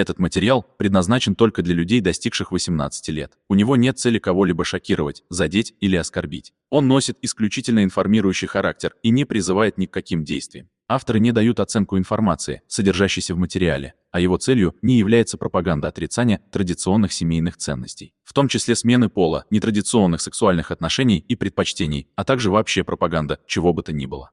Этот материал предназначен только для людей, достигших 18 лет. У него нет цели кого-либо шокировать, задеть или оскорбить. Он носит исключительно информирующий характер и не призывает ни к каким действиям. Авторы не дают оценку информации, содержащейся в материале, а его целью не является пропаганда отрицания традиционных семейных ценностей, в том числе смены пола, нетрадиционных сексуальных отношений и предпочтений, а также вообще пропаганда чего бы то ни было.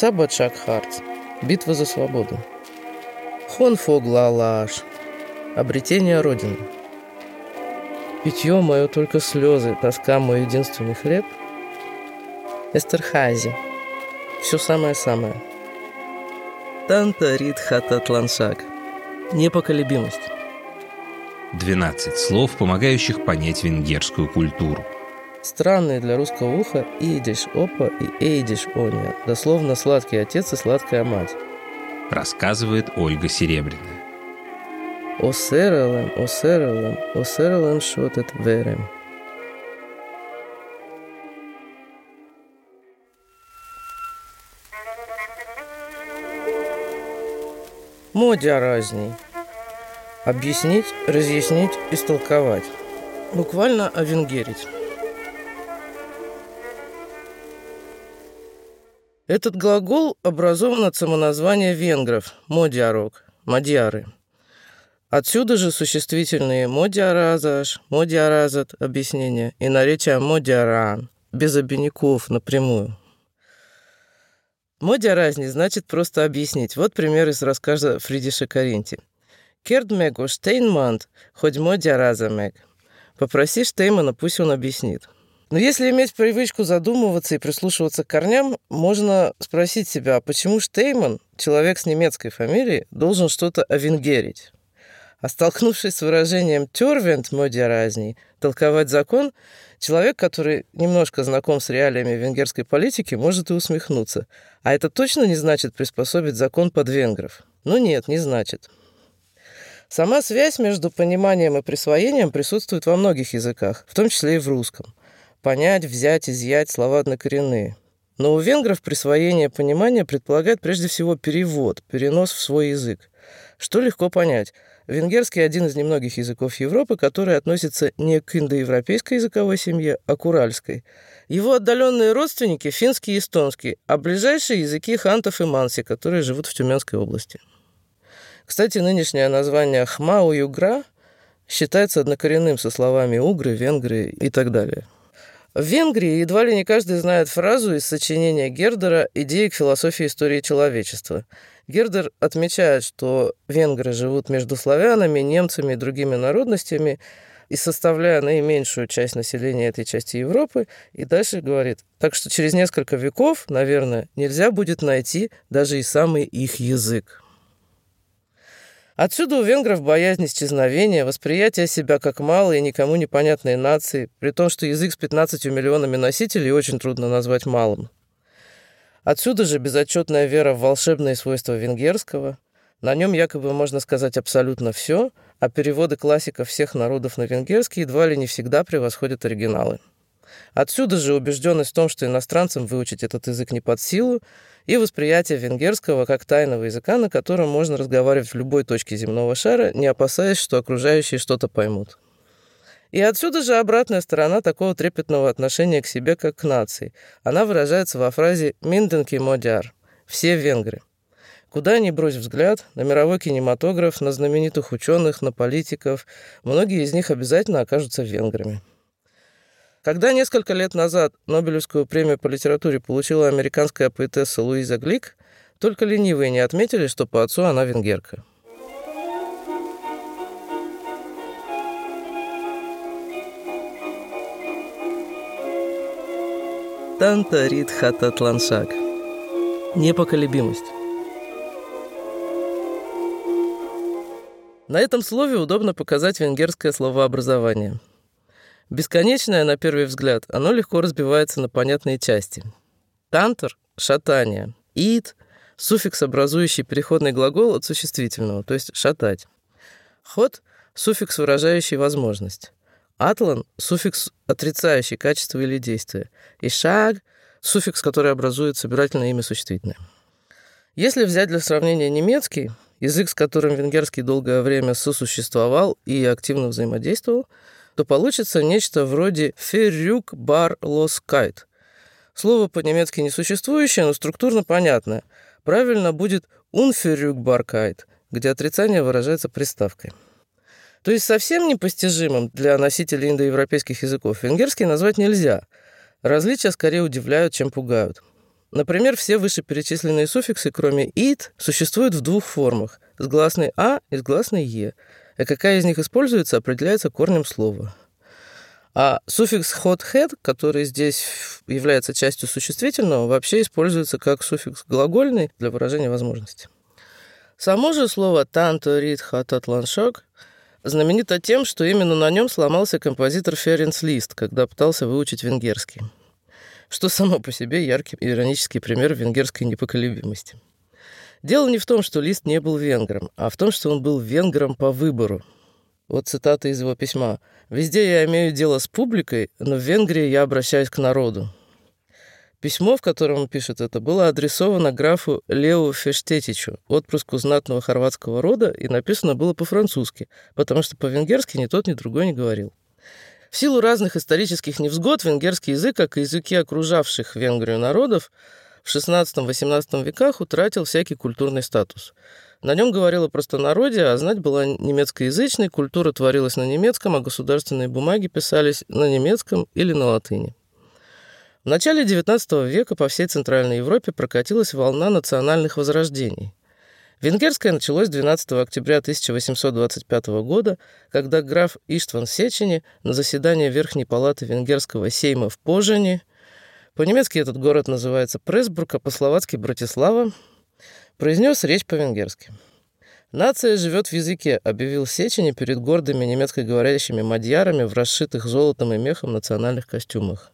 Сабачак Хартс. Битва за свободу. Хонфоглалаш. Обретение Родины. Питье мое только слезы, тоска мой единственный хлеб. Эстерхази. Все самое-самое. Танта Ридхата Тланшак. Непоколебимость. 12 слов, помогающих понять венгерскую культуру. Странные для русского уха «идиш опа» и «эйдиш оня», дословно «сладкий отец» и «сладкая мать». Рассказывает Ольга Серебряная. Осерелем, осерелем, осерелем шотет верем. Модя разней. Объяснить, разъяснить, истолковать. Буквально овенгерить. Этот глагол образован от самоназвания венгров – модиарок, мадьяры – Отсюда же существительные модиаразаш, модиаразат, объяснение, и наречие модиаран, без обиняков, напрямую. Модиаразни значит просто объяснить. Вот пример из рассказа Фридиша Каринти. Кердмегу Штейнманд, хоть модиаразамег. Попроси Штеймана, пусть он объяснит. Но если иметь привычку задумываться и прислушиваться к корням, можно спросить себя, а почему Штейман, человек с немецкой фамилией, должен что-то овенгерить? А столкнувшись с выражением «тюрвент моди разней», толковать закон, человек, который немножко знаком с реалиями венгерской политики, может и усмехнуться. А это точно не значит приспособить закон под венгров? Ну нет, не значит. Сама связь между пониманием и присвоением присутствует во многих языках, в том числе и в русском. Понять, взять, изъять слова однокоренные. Но у венгров присвоение понимания предполагает прежде всего перевод, перенос в свой язык. Что легко понять – Венгерский – один из немногих языков Европы, который относится не к индоевропейской языковой семье, а к уральской. Его отдаленные родственники – финский и эстонский, а ближайшие языки хантов и манси, которые живут в Тюменской области. Кстати, нынешнее название «хмау-югра» считается однокоренным со словами «угры», «венгры» и так далее. В Венгрии едва ли не каждый знает фразу из сочинения Гердера «Идеи к философии истории человечества», Гердер отмечает, что венгры живут между славянами, немцами и другими народностями, и составляя наименьшую часть населения этой части Европы, и дальше говорит, так что через несколько веков, наверное, нельзя будет найти даже и самый их язык. Отсюда у венгров боязнь исчезновения, восприятие себя как малой и никому непонятной нации, при том, что язык с 15 миллионами носителей очень трудно назвать малым. Отсюда же безотчетная вера в волшебные свойства венгерского. На нем якобы можно сказать абсолютно все, а переводы классиков всех народов на венгерский едва ли не всегда превосходят оригиналы. Отсюда же убежденность в том, что иностранцам выучить этот язык не под силу, и восприятие венгерского как тайного языка, на котором можно разговаривать в любой точке земного шара, не опасаясь, что окружающие что-то поймут. И отсюда же обратная сторона такого трепетного отношения к себе как к нации. Она выражается во фразе «Минденки модяр» – «все венгры». Куда ни брось взгляд, на мировой кинематограф, на знаменитых ученых, на политиков, многие из них обязательно окажутся венграми. Когда несколько лет назад Нобелевскую премию по литературе получила американская поэтесса Луиза Глик, только ленивые не отметили, что по отцу она венгерка. Танта Рид Хататланшак. Непоколебимость. На этом слове удобно показать венгерское словообразование. Бесконечное, на первый взгляд, оно легко разбивается на понятные части. Тантер – шатание. Ид – суффикс, образующий переходный глагол от существительного, то есть шатать. Ход – суффикс, выражающий возможность. Атлан – суффикс, отрицающий качество или действие. И шаг – суффикс, который образует собирательное имя существительное. Если взять для сравнения немецкий, язык, с которым венгерский долгое время сосуществовал и активно взаимодействовал, то получится нечто вроде «ферюк бар лоскайт». Слово по-немецки несуществующее, но структурно понятное. Правильно будет «унферюк баркайт», где отрицание выражается приставкой. То есть совсем непостижимым для носителей индоевропейских языков венгерский назвать нельзя. Различия скорее удивляют, чем пугают. Например, все вышеперечисленные суффиксы, кроме «ит», существуют в двух формах – с гласной «а» и с гласной «е», а какая из них используется, определяется корнем слова. А суффикс hot head, который здесь является частью существительного, вообще используется как суффикс глагольный для выражения возможности. Само же слово «танто рит хатат ланшок» знаменито тем, что именно на нем сломался композитор Ференц Лист, когда пытался выучить венгерский. Что само по себе яркий иронический пример венгерской непоколебимости. Дело не в том, что Лист не был венгром, а в том, что он был венгром по выбору. Вот цитата из его письма. «Везде я имею дело с публикой, но в Венгрии я обращаюсь к народу». Письмо, в котором он пишет это, было адресовано графу Лео Фештетичу, отпрыску знатного хорватского рода, и написано было по-французски, потому что по-венгерски ни тот, ни другой не говорил. В силу разных исторических невзгод венгерский язык, как и языки окружавших Венгрию народов, в XVI-XVIII веках утратил всякий культурный статус. На нем говорило просто народе, а знать была немецкоязычной, культура творилась на немецком, а государственные бумаги писались на немецком или на латыни. В начале XIX века по всей Центральной Европе прокатилась волна национальных возрождений. Венгерское началось 12 октября 1825 года, когда граф Иштван Сечени на заседании Верхней палаты венгерского сейма в Пожене, по-немецки этот город называется Пресбург, а по-словацки Братислава, произнес речь по-венгерски. «Нация живет в языке», — объявил Сечени перед гордыми немецкоговорящими мадьярами в расшитых золотом и мехом национальных костюмах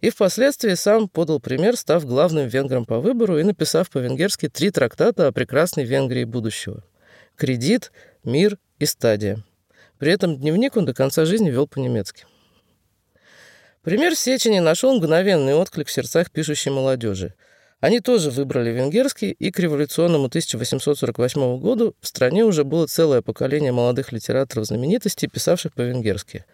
и впоследствии сам подал пример, став главным венгром по выбору и написав по-венгерски три трактата о прекрасной Венгрии будущего. «Кредит», «Мир» и «Стадия». При этом дневник он до конца жизни вел по-немецки. Пример Сечени нашел мгновенный отклик в сердцах пишущей молодежи. Они тоже выбрали венгерский, и к революционному 1848 году в стране уже было целое поколение молодых литераторов знаменитостей, писавших по-венгерски.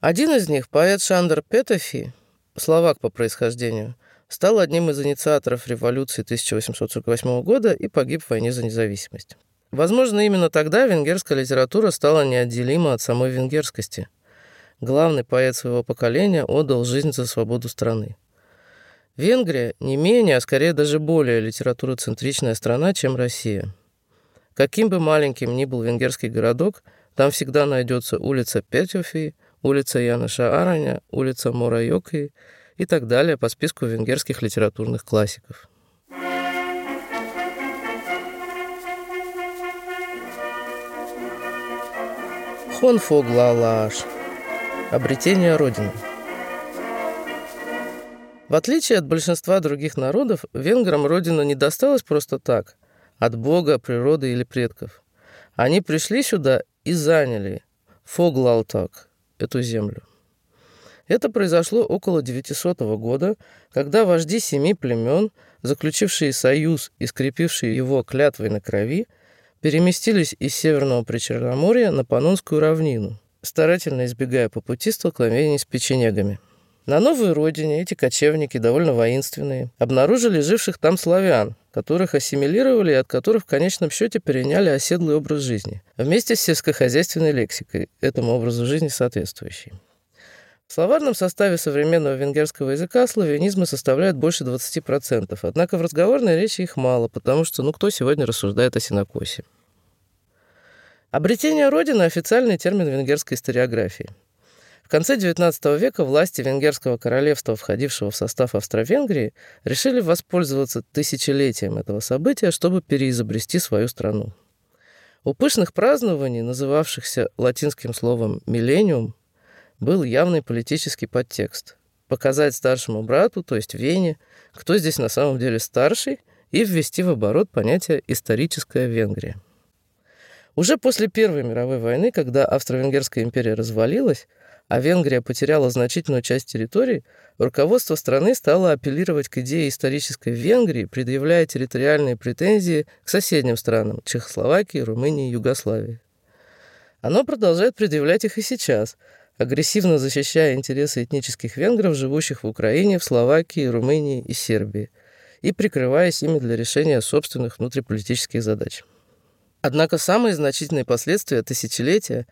Один из них, поэт Шандер Петофи, словак по происхождению, стал одним из инициаторов революции 1848 года и погиб в войне за независимость. Возможно, именно тогда венгерская литература стала неотделима от самой венгерскости. Главный поэт своего поколения отдал жизнь за свободу страны. Венгрия не менее, а скорее даже более литературоцентричная страна, чем Россия. Каким бы маленьким ни был венгерский городок, там всегда найдется улица Петюфи, улица Яноша Араня, улица Мурайоки и так далее по списку венгерских литературных классиков. Хонфоглалаш. Обретение Родины. В отличие от большинства других народов, венграм Родина не досталась просто так, от Бога, природы или предков. Они пришли сюда и заняли Фоглалтак, эту землю. Это произошло около 900 года, когда вожди семи племен, заключившие союз и скрепившие его клятвой на крови, переместились из Северного Причерноморья на Панонскую равнину, старательно избегая по пути столкновений с печенегами. На новой родине эти кочевники, довольно воинственные, обнаружили живших там славян, которых ассимилировали и от которых в конечном счете переняли оседлый образ жизни, вместе с сельскохозяйственной лексикой, этому образу жизни соответствующей. В словарном составе современного венгерского языка славянизмы составляют больше 20%, однако в разговорной речи их мало, потому что ну кто сегодня рассуждает о синокосе? Обретение Родины – официальный термин венгерской историографии – в конце XIX века власти Венгерского королевства, входившего в состав Австро-Венгрии, решили воспользоваться тысячелетием этого события, чтобы переизобрести свою страну. У пышных празднований, называвшихся латинским словом «миллениум», был явный политический подтекст. Показать старшему брату, то есть Вене, кто здесь на самом деле старший, и ввести в оборот понятие «историческая Венгрия». Уже после Первой мировой войны, когда Австро-Венгерская империя развалилась, а Венгрия потеряла значительную часть территорий, руководство страны стало апеллировать к идее исторической Венгрии, предъявляя территориальные претензии к соседним странам – Чехословакии, Румынии Югославии. Оно продолжает предъявлять их и сейчас, агрессивно защищая интересы этнических венгров, живущих в Украине, в Словакии, Румынии и Сербии, и прикрываясь ими для решения собственных внутриполитических задач. Однако самые значительные последствия тысячелетия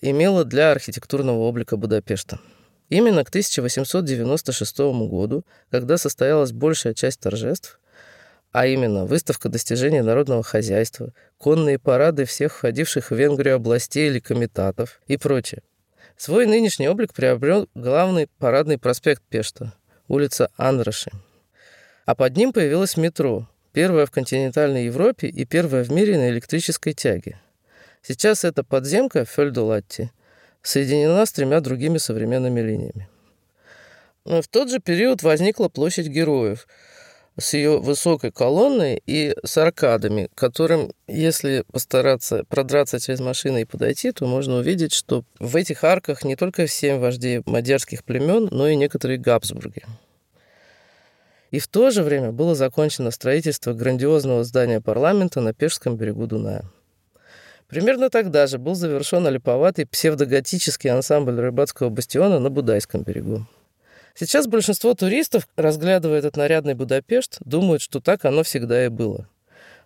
имело для архитектурного облика Будапешта. Именно к 1896 году, когда состоялась большая часть торжеств, а именно выставка достижений народного хозяйства, конные парады всех входивших в Венгрию областей или комитатов и прочее. Свой нынешний облик приобрел главный парадный проспект Пешта, улица Андраши. А под ним появилось метро, Первая в континентальной Европе и первая в мире на электрической тяге. Сейчас эта подземка Фельдолатти соединена с тремя другими современными линиями. Но в тот же период возникла площадь героев с ее высокой колонной и с аркадами, которым, если постараться продраться через машины и подойти, то можно увидеть, что в этих арках не только семь вождей мадьярских племен, но и некоторые Габсбурги. И в то же время было закончено строительство грандиозного здания парламента на Пешском берегу Дуная. Примерно тогда же был завершен олиповатый псевдоготический ансамбль рыбацкого бастиона на Будайском берегу. Сейчас большинство туристов, разглядывая этот нарядный Будапешт, думают, что так оно всегда и было.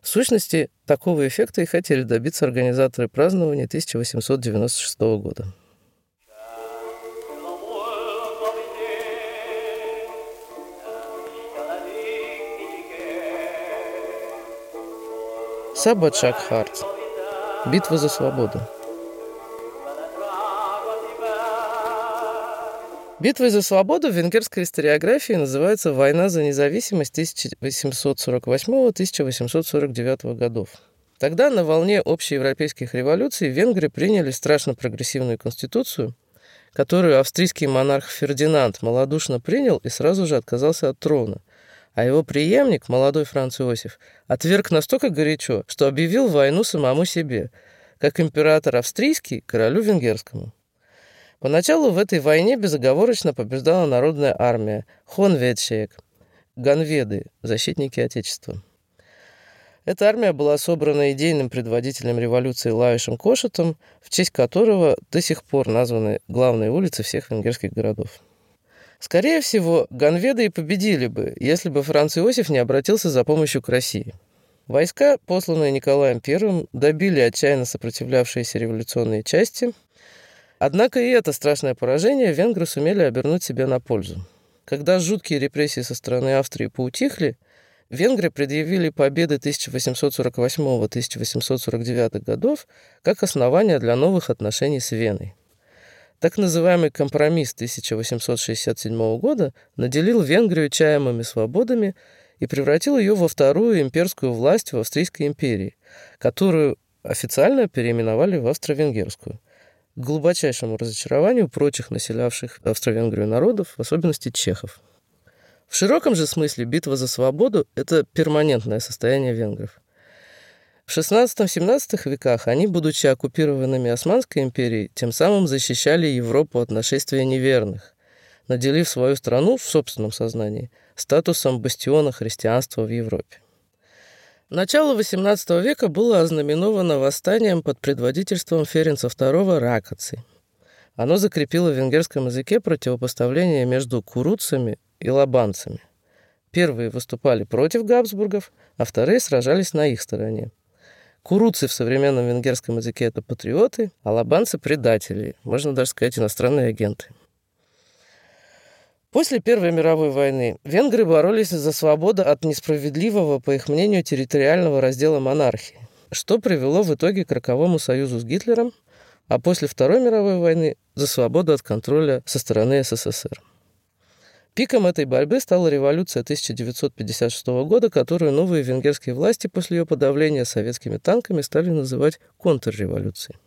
В сущности, такого эффекта и хотели добиться организаторы празднования 1896 года. Саба Чакхарт. Битва за свободу. Битвой за свободу в венгерской историографии называется «Война за независимость 1848-1849 годов». Тогда на волне общеевропейских революций венгры приняли страшно прогрессивную конституцию, которую австрийский монарх Фердинанд малодушно принял и сразу же отказался от трона – а его преемник, молодой Франц Иосиф, отверг настолько горячо, что объявил войну самому себе, как император австрийский королю венгерскому. Поначалу в этой войне безоговорочно побеждала народная армия Хонведшеек, ганведы, защитники Отечества. Эта армия была собрана идейным предводителем революции Лавишем Кошетом, в честь которого до сих пор названы главные улицы всех венгерских городов. Скорее всего, ганведы и победили бы, если бы Франц Иосиф не обратился за помощью к России. Войска, посланные Николаем I, добили отчаянно сопротивлявшиеся революционные части. Однако и это страшное поражение венгры сумели обернуть себе на пользу. Когда жуткие репрессии со стороны Австрии поутихли, венгры предъявили победы 1848-1849 годов как основание для новых отношений с Веной. Так называемый компромисс 1867 года наделил Венгрию чаемыми свободами и превратил ее во вторую имперскую власть в Австрийской империи, которую официально переименовали в Австро-Венгерскую, к глубочайшему разочарованию прочих населявших Австро-Венгрию народов, в особенности чехов. В широком же смысле битва за свободу – это перманентное состояние венгров – в XVI-XVII веках они, будучи оккупированными Османской империей, тем самым защищали Европу от нашествия неверных, наделив свою страну в собственном сознании статусом бастиона христианства в Европе. Начало XVIII века было ознаменовано восстанием под предводительством Ференца II Ракоци. Оно закрепило в венгерском языке противопоставление между куруцами и лабанцами. Первые выступали против Габсбургов, а вторые сражались на их стороне. Куруцы в современном венгерском языке – это патриоты, а лабанцы – предатели, можно даже сказать, иностранные агенты. После Первой мировой войны венгры боролись за свободу от несправедливого, по их мнению, территориального раздела монархии, что привело в итоге к роковому союзу с Гитлером, а после Второй мировой войны – за свободу от контроля со стороны СССР. Пиком этой борьбы стала революция 1956 года, которую новые венгерские власти после ее подавления советскими танками стали называть контрреволюцией.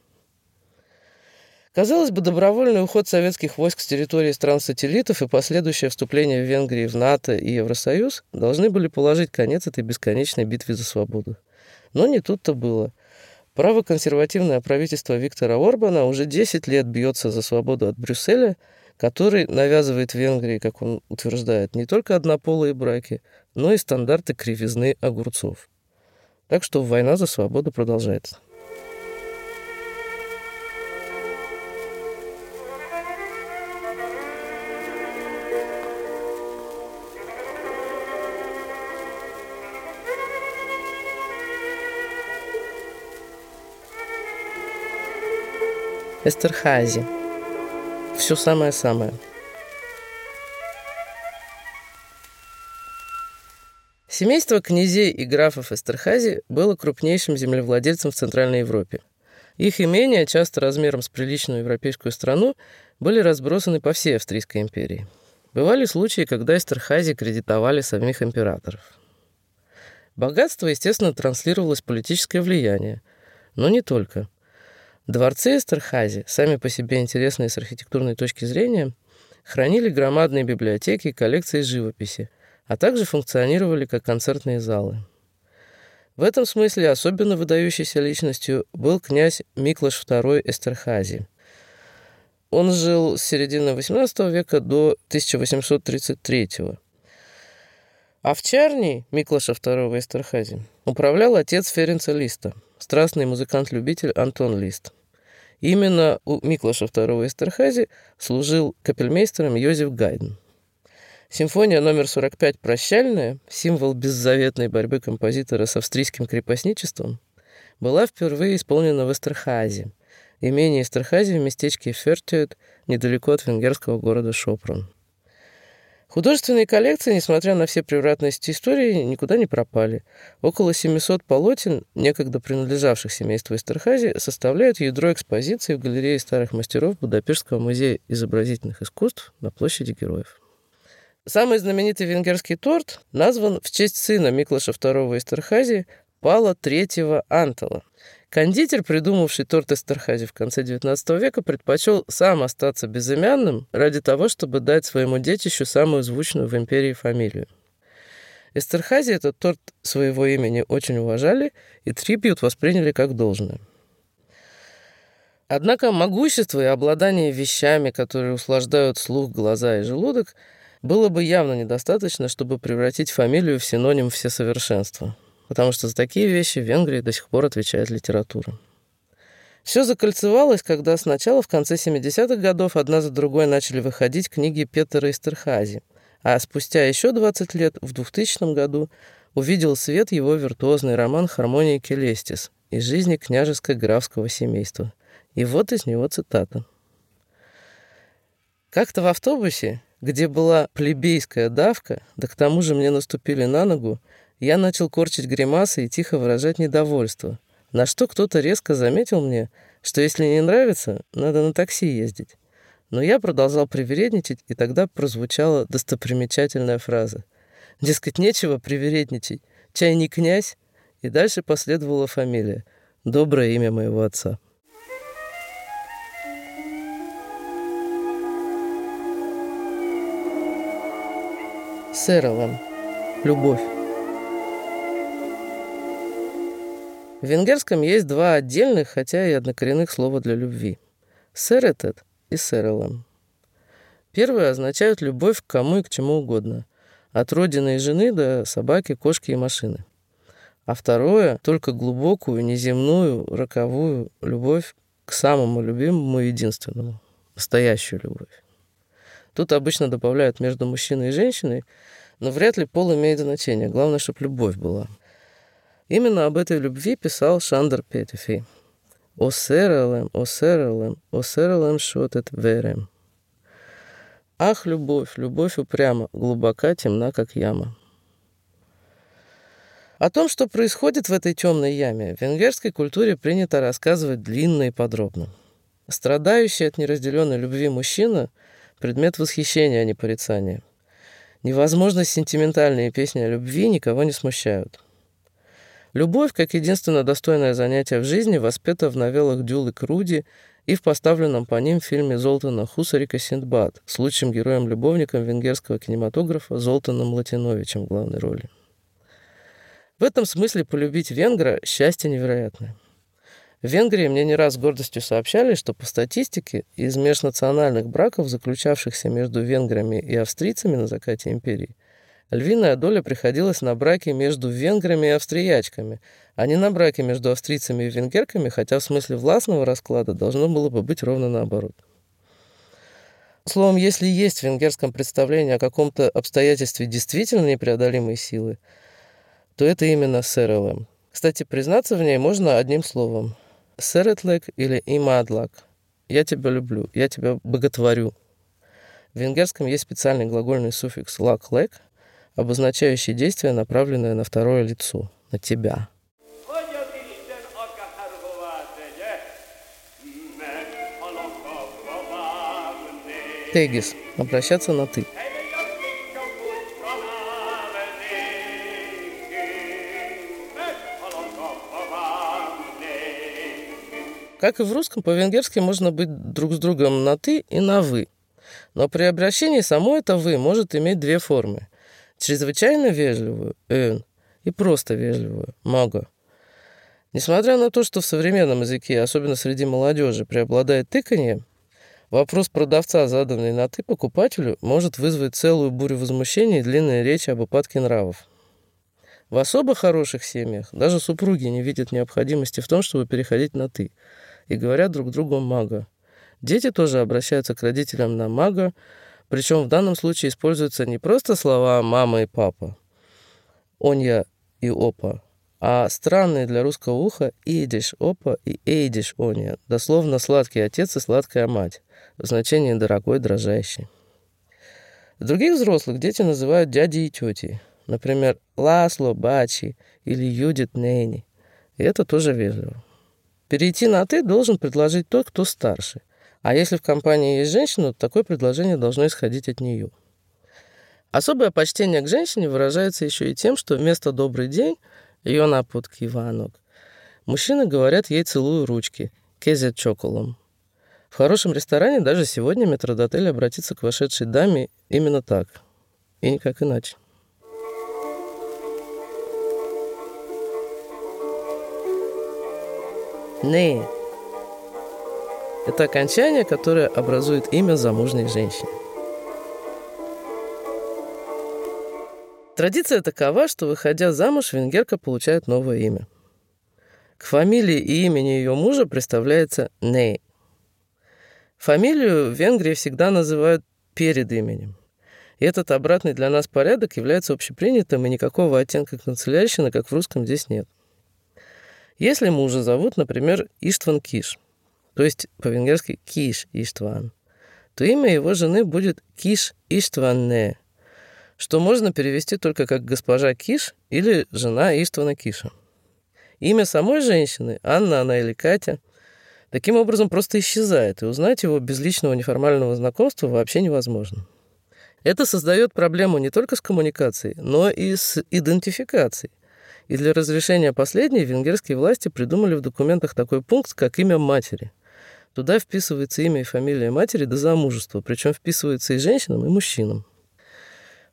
Казалось бы, добровольный уход советских войск с территории стран-сателлитов и последующее вступление в Венгрии в НАТО и Евросоюз должны были положить конец этой бесконечной битве за свободу. Но не тут-то было. Правоконсервативное правительство Виктора Орбана уже 10 лет бьется за свободу от Брюсселя, который навязывает Венгрии, как он утверждает, не только однополые браки, но и стандарты кривизны огурцов. Так что война за свободу продолжается. Эстерхази. Все самое-самое. Семейство князей и графов Эстерхази было крупнейшим землевладельцем в Центральной Европе. Их имения, часто размером с приличную европейскую страну, были разбросаны по всей Австрийской империи. Бывали случаи, когда Эстерхази кредитовали самих императоров. Богатство, естественно, транслировалось политическое влияние, но не только – Дворцы Эстерхази, сами по себе интересные с архитектурной точки зрения, хранили громадные библиотеки и коллекции живописи, а также функционировали как концертные залы. В этом смысле особенно выдающейся личностью был князь Миклаш II Эстерхази. Он жил с середины XVIII века до 1833 года. Овчарней Миклаша II Эстерхази управлял отец Ференца Листа – страстный музыкант-любитель Антон Лист. Именно у Миклаша II Эстерхази служил капельмейстером Йозеф Гайден. Симфония номер 45 «Прощальная», символ беззаветной борьбы композитора с австрийским крепостничеством, была впервые исполнена в Эстерхазе, имении Эстерхази в местечке Фертиет, недалеко от венгерского города Шопрун. Художественные коллекции, несмотря на все превратности истории, никуда не пропали. Около 700 полотен, некогда принадлежавших семейству Эстерхази, составляют ядро экспозиции в галерее старых мастеров Будапештского музея изобразительных искусств на площади Героев. Самый знаменитый венгерский торт назван в честь сына Миклаша II Эстерхази Пала III Антала. Кондитер, придумавший торт Эстерхази в конце XIX века, предпочел сам остаться безымянным ради того, чтобы дать своему детищу самую звучную в империи фамилию. Эстерхази этот торт своего имени очень уважали и трибют восприняли как должное. Однако могущество и обладание вещами, которые услаждают слух, глаза и желудок, было бы явно недостаточно, чтобы превратить фамилию в синоним всесовершенства потому что за такие вещи в Венгрии до сих пор отвечает литература. Все закольцевалось, когда сначала в конце 70-х годов одна за другой начали выходить книги Петера Истерхази, а спустя еще 20 лет, в 2000 году, увидел свет его виртуозный роман «Хармония Келестис» из жизни княжеско-графского семейства. И вот из него цитата. «Как-то в автобусе, где была плебейская давка, да к тому же мне наступили на ногу, я начал корчить гримасы и тихо выражать недовольство, на что кто-то резко заметил мне, что если не нравится, надо на такси ездить. Но я продолжал привередничать, и тогда прозвучала достопримечательная фраза. Дескать, нечего привередничать, чай не князь, и дальше последовала фамилия, доброе имя моего отца. Сэролан. Любовь. В венгерском есть два отдельных, хотя и однокоренных слова для любви. «Серетет» и «серелем». Первые означают любовь к кому и к чему угодно. От родины и жены до собаки, кошки и машины. А второе — только глубокую, неземную, роковую любовь к самому любимому и единственному. Настоящую любовь. Тут обычно добавляют между мужчиной и женщиной, но вряд ли пол имеет значение. Главное, чтобы любовь была. Именно об этой любви писал Шандер Петефи. «О серелем, о серелем, о серелем шотет верем». Ах, любовь, любовь упряма, глубока, темна, как яма. О том, что происходит в этой темной яме, в венгерской культуре принято рассказывать длинно и подробно. Страдающий от неразделенной любви мужчина – предмет восхищения, а не порицания. Невозможно сентиментальные песни о любви никого не смущают – Любовь, как единственно достойное занятие в жизни, воспета в новеллах Дюлы Круди и в поставленном по ним фильме Золтана Хусарика «Синдбад» с лучшим героем-любовником венгерского кинематографа Золтаном Латиновичем в главной роли. В этом смысле полюбить венгра – счастье невероятное. В Венгрии мне не раз с гордостью сообщали, что по статистике из межнациональных браков, заключавшихся между венграми и австрийцами на закате империи, львиная доля приходилась на браки между венграми и австриячками, а не на браки между австрийцами и венгерками, хотя в смысле властного расклада должно было бы быть ровно наоборот. Словом, если есть в венгерском представлении о каком-то обстоятельстве действительно непреодолимой силы, то это именно СРЛМ. Кстати, признаться в ней можно одним словом Серетлек или имадлак. Я тебя люблю, я тебя боготворю. В венгерском есть специальный глагольный суффикс лак-лек, обозначающий действие, направленное на второе лицо, на тебя. Тегис. Обращаться на «ты». Как и в русском, по-венгерски можно быть друг с другом на «ты» и на «вы». Но при обращении само это «вы» может иметь две формы. Чрезвычайно вежливую – «ön» и просто вежливую – «мага». Несмотря на то, что в современном языке, особенно среди молодежи, преобладает тыканье, вопрос продавца, заданный на «ты» покупателю, может вызвать целую бурю возмущений и длинные речи об упадке нравов. В особо хороших семьях даже супруги не видят необходимости в том, чтобы переходить на «ты» и говорят друг другу «мага». Дети тоже обращаются к родителям на «мага», причем в данном случае используются не просто слова «мама» и «папа», «онья» и «опа», а странные для русского уха «идиш опа» и «эйдиш онья», дословно «сладкий отец» и «сладкая мать», в значении «дорогой, дрожащий». Других взрослых дети называют дяди и тети, например, Ласло Бачи или Юдит Нейни, и это тоже вежливо. Перейти на «ты» должен предложить тот, кто старше. А если в компании есть женщина, то такое предложение должно исходить от нее. Особое почтение к женщине выражается еще и тем, что вместо «добрый день» ее напутки Иванок. Мужчины говорят ей «целую ручки» «кезет чоколом». В хорошем ресторане даже сегодня метродотель обратится к вошедшей даме именно так. И никак иначе. Не. Это окончание, которое образует имя замужней женщины. Традиция такова, что, выходя замуж, венгерка получает новое имя. К фамилии и имени ее мужа представляется Ней. Фамилию в Венгрии всегда называют перед именем. И этот обратный для нас порядок является общепринятым, и никакого оттенка канцелярщины, как в русском, здесь нет. Если мужа зовут, например, Иштван Киш, то есть по-венгерски Киш Иштван, то имя его жены будет Киш Иштванне, что можно перевести только как госпожа Киш или жена Иштвана Киша. Имя самой женщины, Анна, она или Катя, таким образом просто исчезает, и узнать его без личного неформального знакомства вообще невозможно. Это создает проблему не только с коммуникацией, но и с идентификацией. И для разрешения последней венгерские власти придумали в документах такой пункт, как имя матери. Туда вписывается имя и фамилия матери до замужества, причем вписывается и женщинам, и мужчинам.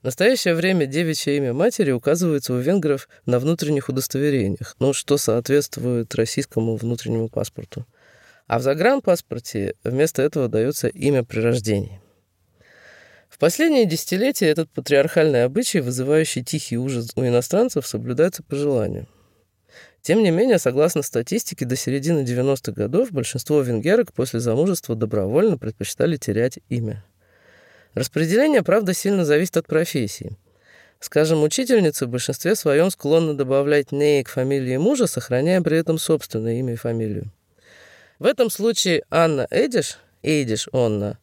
В настоящее время девичье имя матери указывается у венгров на внутренних удостоверениях, ну, что соответствует российскому внутреннему паспорту. А в загранпаспорте вместо этого дается имя при рождении. В последние десятилетия этот патриархальный обычай, вызывающий тихий ужас у иностранцев, соблюдается по желанию. Тем не менее, согласно статистике, до середины 90-х годов большинство венгерок после замужества добровольно предпочитали терять имя. Распределение, правда, сильно зависит от профессии. Скажем, учительницы в большинстве своем склонны добавлять «ней» к фамилии мужа, сохраняя при этом собственное имя и фамилию. В этом случае Анна Эдиш, Эдиш Онна,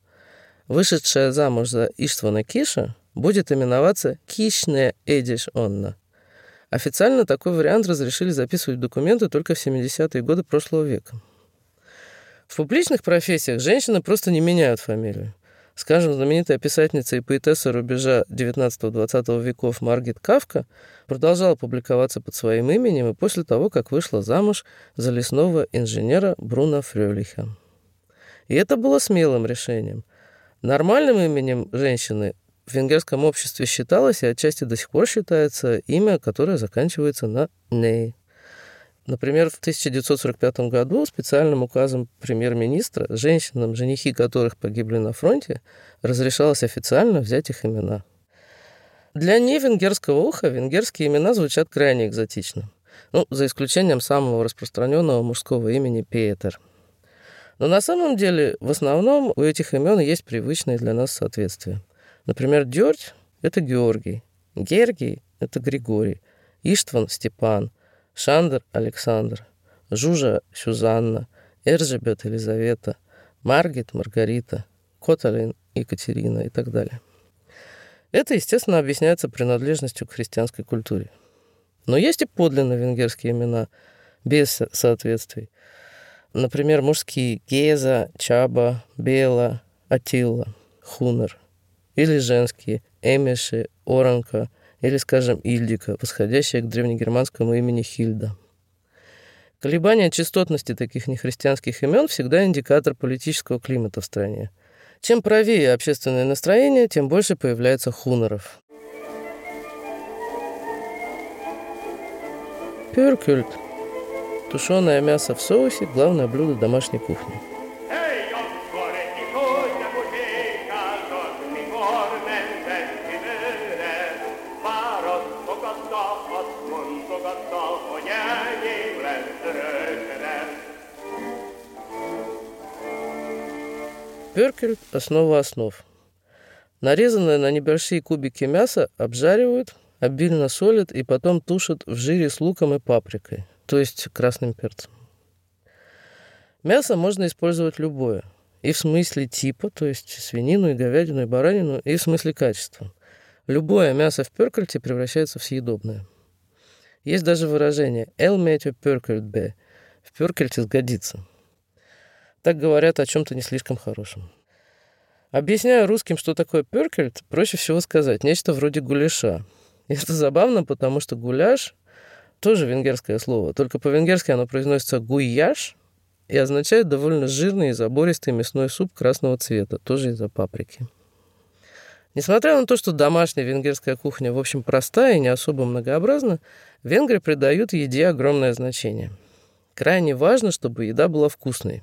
вышедшая замуж за Иштвана Киша, будет именоваться Кишне Эдиш Онна. Официально такой вариант разрешили записывать документы только в 70-е годы прошлого века. В публичных профессиях женщины просто не меняют фамилию. Скажем, знаменитая писательница и поэтесса рубежа 19-20 веков Маргит Кавка продолжала публиковаться под своим именем и после того, как вышла замуж за лесного инженера Бруна Фрёлиха. И это было смелым решением – Нормальным именем женщины в венгерском обществе считалось и отчасти до сих пор считается имя, которое заканчивается на «ней». Например, в 1945 году специальным указом премьер-министра женщинам, женихи которых погибли на фронте, разрешалось официально взять их имена. Для невенгерского уха венгерские имена звучат крайне экзотично. Ну, за исключением самого распространенного мужского имени Петер. Но на самом деле, в основном, у этих имен есть привычные для нас соответствия. Например, Дёрдь – это Георгий, Гергий – это Григорий, Иштван – Степан, Шандер – Александр, Жужа – Сюзанна, Эржебет – Елизавета, Маргит – Маргарита, Коталин – Екатерина и так далее. Это, естественно, объясняется принадлежностью к христианской культуре. Но есть и подлинно венгерские имена без соответствий. Например, мужские Геза, Чаба, Бела, Атилла, Хунер. Или женские Эмиши, Оранка или, скажем, Ильдика, восходящая к древнегерманскому имени Хильда. Колебания частотности таких нехристианских имен всегда индикатор политического климата в стране. Чем правее общественное настроение, тем больше появляется хунеров. Пюркюльт Тушеное мясо в соусе – главное блюдо домашней кухни. Перкель – основа основ. Нарезанное на небольшие кубики мясо обжаривают, обильно солят и потом тушат в жире с луком и паприкой – то есть красным перцем. Мясо можно использовать любое. И в смысле типа, то есть свинину, и говядину, и баранину, и в смысле качества. Любое мясо в перкальте превращается в съедобное. Есть даже выражение «эл метю перкальт бе» – «в перкальте сгодится». Так говорят о чем-то не слишком хорошем. Объясняя русским, что такое перкальт, проще всего сказать нечто вроде гуляша. И это забавно, потому что гуляш тоже венгерское слово, только по-венгерски оно произносится гуяш и означает довольно жирный и забористый мясной суп красного цвета, тоже из-за паприки. Несмотря на то, что домашняя венгерская кухня, в общем, простая и не особо многообразна, венгры придают еде огромное значение. Крайне важно, чтобы еда была вкусной.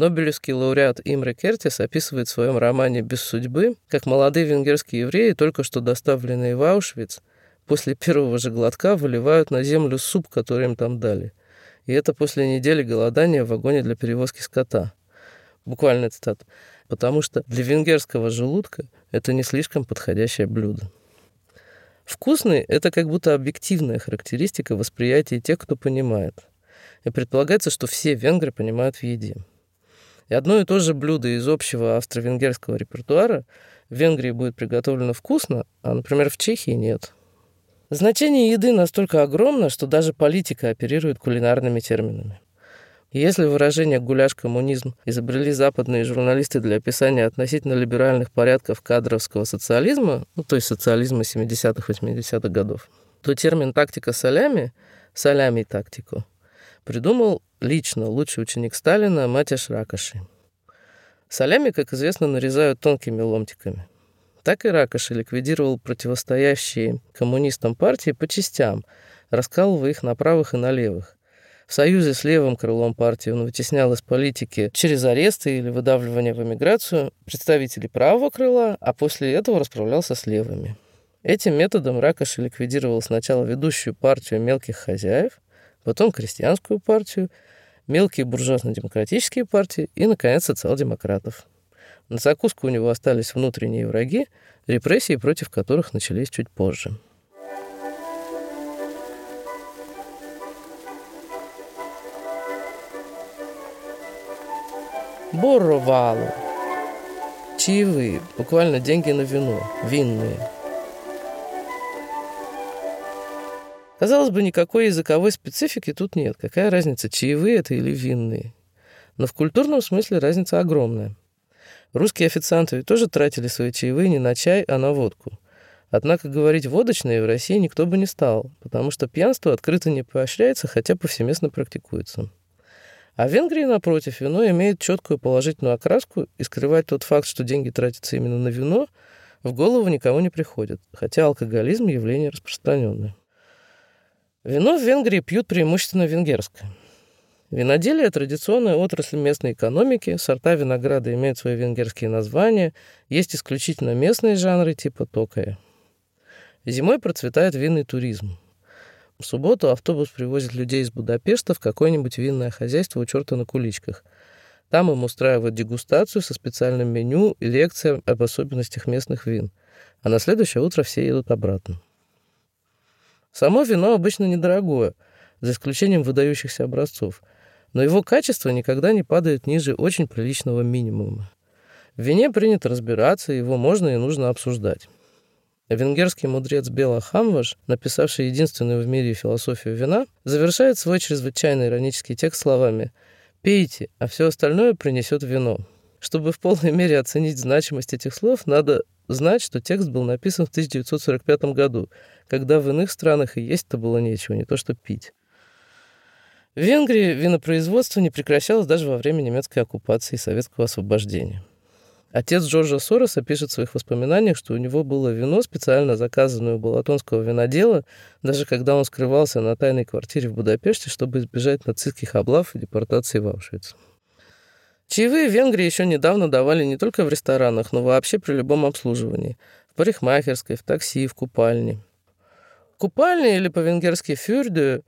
Нобелевский лауреат Имре Кертис описывает в своем романе «Без судьбы», как молодые венгерские евреи, только что доставленные в Аушвиц, после первого же глотка выливают на землю суп, который им там дали. И это после недели голодания в вагоне для перевозки скота. Буквально цитата. Потому что для венгерского желудка это не слишком подходящее блюдо. Вкусный – это как будто объективная характеристика восприятия тех, кто понимает. И предполагается, что все венгры понимают в еде. И одно и то же блюдо из общего австро-венгерского репертуара в Венгрии будет приготовлено вкусно, а, например, в Чехии нет – Значение еды настолько огромно, что даже политика оперирует кулинарными терминами. Если выражение «гуляш-коммунизм» изобрели западные журналисты для описания относительно либеральных порядков кадровского социализма, ну, то есть социализма 70-80-х годов, то термин «тактика солями» — «солями тактику» придумал лично лучший ученик Сталина Матяш Ракоши. Солями, как известно, нарезают тонкими ломтиками так и Ракоши ликвидировал противостоящие коммунистам партии по частям, раскалывая их на правых и на левых. В союзе с левым крылом партии он вытеснял из политики через аресты или выдавливание в эмиграцию представителей правого крыла, а после этого расправлялся с левыми. Этим методом Ракоши ликвидировал сначала ведущую партию мелких хозяев, потом крестьянскую партию, мелкие буржуазно-демократические партии и, наконец, социал-демократов. На закуску у него остались внутренние враги, репрессии против которых начались чуть позже. Боровалу. Чаевые, буквально деньги на вино, винные. Казалось бы, никакой языковой специфики тут нет. Какая разница, чаевые это или винные? Но в культурном смысле разница огромная. Русские официанты ведь тоже тратили свои чаевые не на чай, а на водку. Однако говорить «водочные» в России никто бы не стал, потому что пьянство открыто не поощряется, хотя повсеместно практикуется. А в Венгрии, напротив, вино имеет четкую положительную окраску, и скрывать тот факт, что деньги тратятся именно на вино, в голову никому не приходит, хотя алкоголизм – явление распространенное. Вино в Венгрии пьют преимущественно венгерское. Виноделие – традиционная отрасль местной экономики, сорта винограда имеют свои венгерские названия, есть исключительно местные жанры типа токая. Зимой процветает винный туризм. В субботу автобус привозит людей из Будапешта в какое-нибудь винное хозяйство у черта на куличках. Там им устраивают дегустацию со специальным меню и лекция об особенностях местных вин. А на следующее утро все едут обратно. Само вино обычно недорогое, за исключением выдающихся образцов – но его качество никогда не падает ниже очень приличного минимума. В вине принято разбираться, его можно и нужно обсуждать. Венгерский мудрец Бела Хамваш, написавший единственную в мире философию вина, завершает свой чрезвычайно иронический текст словами «Пейте, а все остальное принесет вино». Чтобы в полной мере оценить значимость этих слов, надо знать, что текст был написан в 1945 году, когда в иных странах и есть-то было нечего, не то что пить. В Венгрии винопроизводство не прекращалось даже во время немецкой оккупации и советского освобождения. Отец Джорджа Сороса пишет в своих воспоминаниях, что у него было вино, специально заказанное у балатонского винодела, даже когда он скрывался на тайной квартире в Будапеште, чтобы избежать нацистских облав и депортации в Аушвиц. Чаевые в Венгрии еще недавно давали не только в ресторанах, но вообще при любом обслуживании. В парикмахерской, в такси, в купальне. Купальня или по-венгерски фюрдю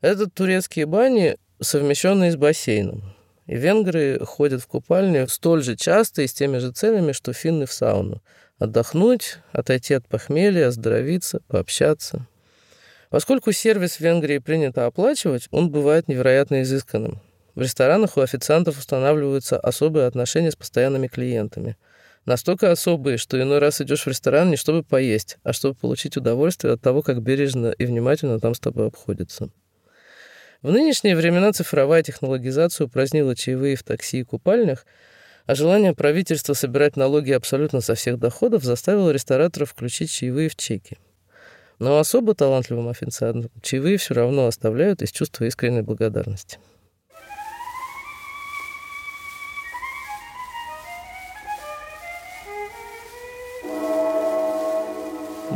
это турецкие бани, совмещенные с бассейном. И венгры ходят в купальню столь же часто и с теми же целями, что финны в сауну. Отдохнуть, отойти от похмелья, оздоровиться, пообщаться. Поскольку сервис в Венгрии принято оплачивать, он бывает невероятно изысканным. В ресторанах у официантов устанавливаются особые отношения с постоянными клиентами. Настолько особые, что иной раз идешь в ресторан не чтобы поесть, а чтобы получить удовольствие от того, как бережно и внимательно там с тобой обходятся. В нынешние времена цифровая технологизация упразднила чаевые в такси и купальнях, а желание правительства собирать налоги абсолютно со всех доходов заставило рестораторов включить чаевые в чеки. Но особо талантливым официантам чаевые все равно оставляют из чувства искренней благодарности.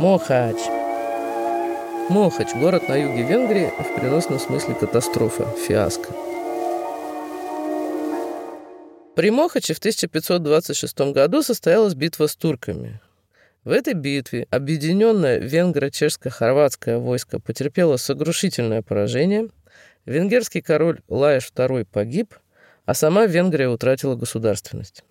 Мохач – Мохач – город на юге Венгрии, в переносном смысле катастрофа, фиаско. При Мохаче в 1526 году состоялась битва с турками. В этой битве объединенное венгро-чешско-хорватское войско потерпело сокрушительное поражение, венгерский король Лаеш II погиб, а сама Венгрия утратила государственность.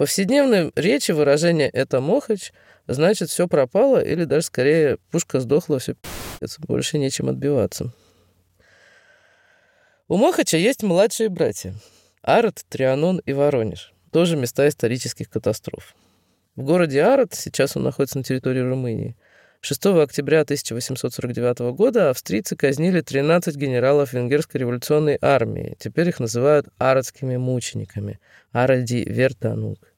Повседневной речи выражение «это Мохач» значит, все пропало, или даже скорее пушка сдохла, все больше нечем отбиваться. У Мохача есть младшие братья. Арат, Трианон и Воронеж. Тоже места исторических катастроф. В городе Арат, сейчас он находится на территории Румынии, 6 октября 1849 года австрийцы казнили 13 генералов венгерской революционной армии. Теперь их называют арадскими мучениками. Аради Вертанук.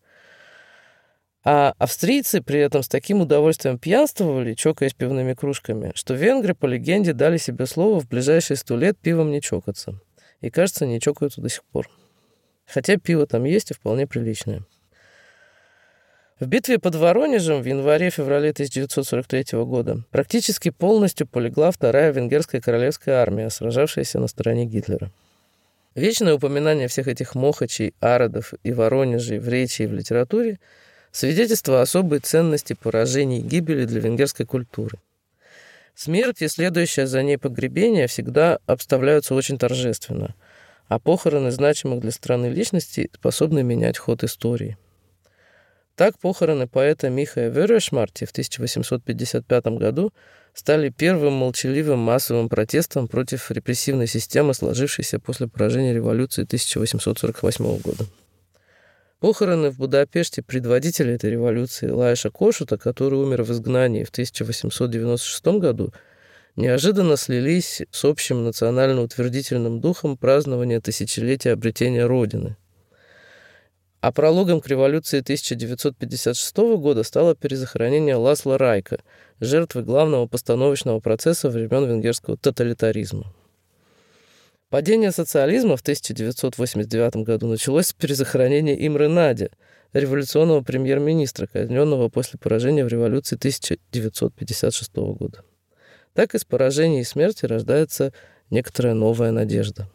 А австрийцы при этом с таким удовольствием пьянствовали, чокаясь пивными кружками, что венгры, по легенде, дали себе слово в ближайшие сто лет пивом не чокаться. И, кажется, не чокаются до сих пор. Хотя пиво там есть и вполне приличное. В битве под Воронежем в январе-феврале 1943 года практически полностью полегла вторая венгерская королевская армия, сражавшаяся на стороне Гитлера. Вечное упоминание всех этих мохачей, ародов и воронежей в речи и в литературе – Свидетельство особой ценности поражений и гибели для венгерской культуры. Смерть и следующее за ней погребение всегда обставляются очень торжественно, а похороны значимых для страны личностей способны менять ход истории. Так похороны поэта Михая Верешмарти в 1855 году стали первым молчаливым массовым протестом против репрессивной системы, сложившейся после поражения революции 1848 года. Похороны в Будапеште предводителя этой революции Лаиша Кошута, который умер в изгнании в 1896 году, неожиданно слились с общим национально-утвердительным духом празднования тысячелетия обретения Родины. А прологом к революции 1956 года стало перезахоронение Ласла Райка, жертвы главного постановочного процесса времен венгерского тоталитаризма. Падение социализма в 1989 году началось с перезахоронения Имры Нади, революционного премьер-министра, казненного после поражения в революции 1956 года. так из поражения и смерти рождается некоторая новая надежда.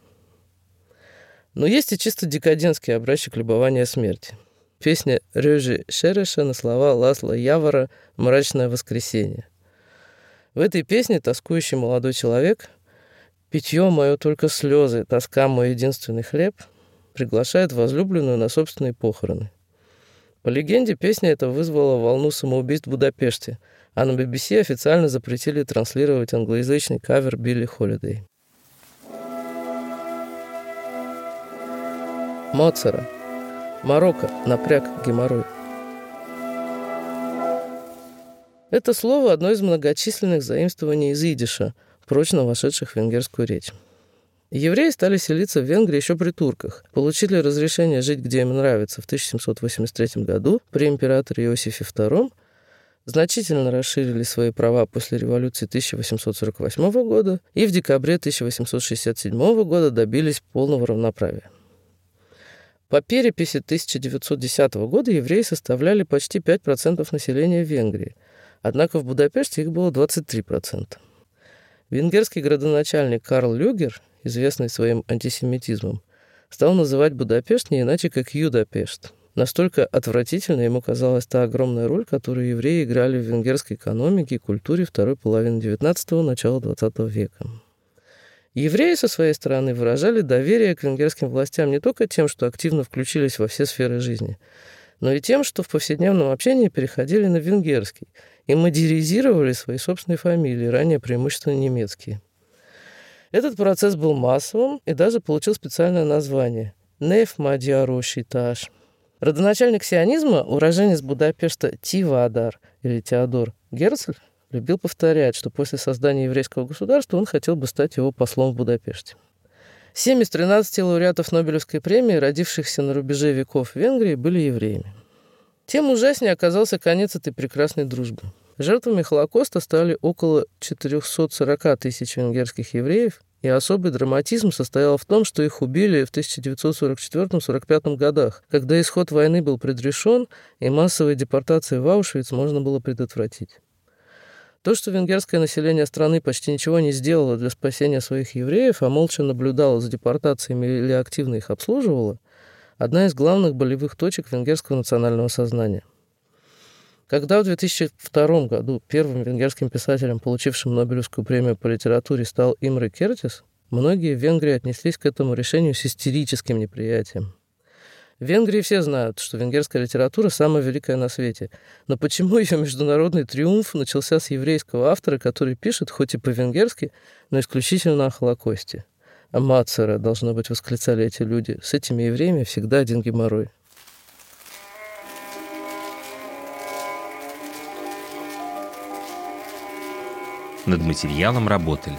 Но есть и чисто декадентский образчик любования смерти. Песня Рёжи Шереша на слова Ласла Явора «Мрачное воскресенье». В этой песне тоскующий молодой человек «Питье мое только слезы, тоска мой единственный хлеб» приглашает возлюбленную на собственные похороны. По легенде, песня эта вызвала волну самоубийств в Будапеште, а на BBC официально запретили транслировать англоязычный кавер Билли Холидей. Моцара. Марокко. Напряг. Геморрой. Это слово одно из многочисленных заимствований из идиша, прочно вошедших в венгерскую речь. Евреи стали селиться в Венгрии еще при турках, получили разрешение жить, где им нравится, в 1783 году при императоре Иосифе II, значительно расширили свои права после революции 1848 года и в декабре 1867 года добились полного равноправия. По переписи 1910 года евреи составляли почти 5% населения Венгрии, однако в Будапеште их было 23%. Венгерский градоначальник Карл Люгер известный своим антисемитизмом, стал называть Будапешт не иначе, как Юдапешт. Настолько отвратительно ему казалась та огромная роль, которую евреи играли в венгерской экономике и культуре второй половины XIX – начала XX века. Евреи, со своей стороны, выражали доверие к венгерским властям не только тем, что активно включились во все сферы жизни, но и тем, что в повседневном общении переходили на венгерский и модернизировали свои собственные фамилии, ранее преимущественно немецкие. Этот процесс был массовым и даже получил специальное название – Неф Мадьярошиташ. Родоначальник сионизма, уроженец Будапешта Тивадар или Теодор Герцль, любил повторять, что после создания еврейского государства он хотел бы стать его послом в Будапеште. Семь из 13 лауреатов Нобелевской премии, родившихся на рубеже веков в Венгрии, были евреями. Тем ужаснее оказался конец этой прекрасной дружбы. Жертвами Холокоста стали около 440 тысяч венгерских евреев, и особый драматизм состоял в том, что их убили в 1944-45 годах, когда исход войны был предрешен, и массовые депортации в Аушвиц можно было предотвратить. То, что венгерское население страны почти ничего не сделало для спасения своих евреев, а молча наблюдало за депортациями или активно их обслуживало, одна из главных болевых точек венгерского национального сознания – когда в 2002 году первым венгерским писателем, получившим Нобелевскую премию по литературе, стал Имре Кертис, многие в Венгрии отнеслись к этому решению с истерическим неприятием. В Венгрии все знают, что венгерская литература самая великая на свете. Но почему ее международный триумф начался с еврейского автора, который пишет, хоть и по-венгерски, но исключительно о Холокосте? А Мацера, должно быть, восклицали эти люди. С этими евреями всегда один геморрой. Над материалом работали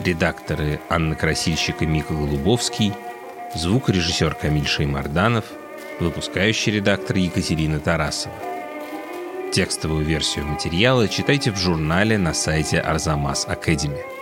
редакторы Анна Красильщик и Мика Голубовский, звукорежиссер Камиль Шеймарданов, выпускающий редактор Екатерина Тарасова. Текстовую версию материала читайте в журнале на сайте Арзамас Академи.